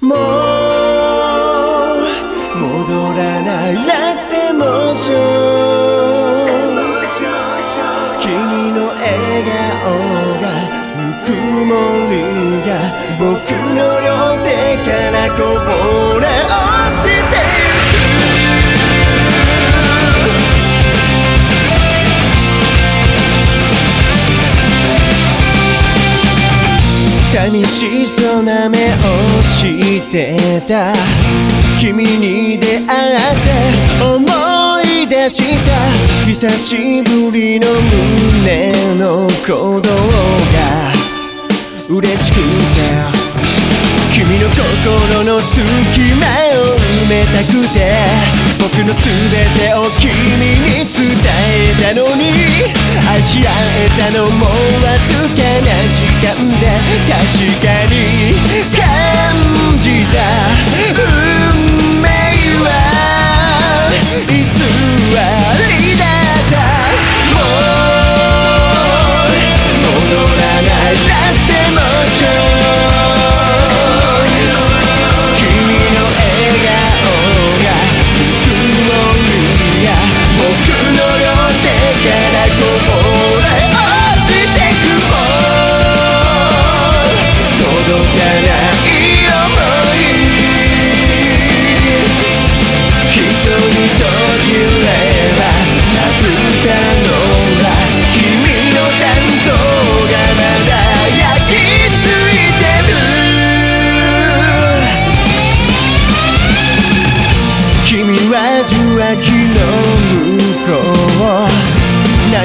もう戻らないラストエモーション。君の笑顔がぬくもりが僕の両手からこぼれ寂しそうな目をしてた。君に出会って思い出した。久しぶりの胸の鼓動が。嬉しくて。君の心の隙間を埋めたくて。僕の全てを君に伝えたのに愛し合えたのもわずかな時間で確かに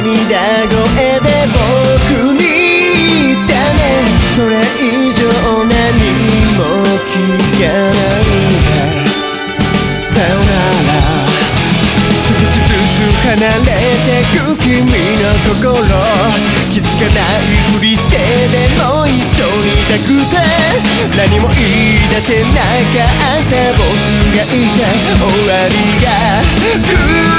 涙声で僕に言ったねそれ以上何も聞かないんださよなら。少しずつ離れてく君の心気づかないふりしてでも一緒にいたくて。何も言い出せなかった僕がいて終わりが来る。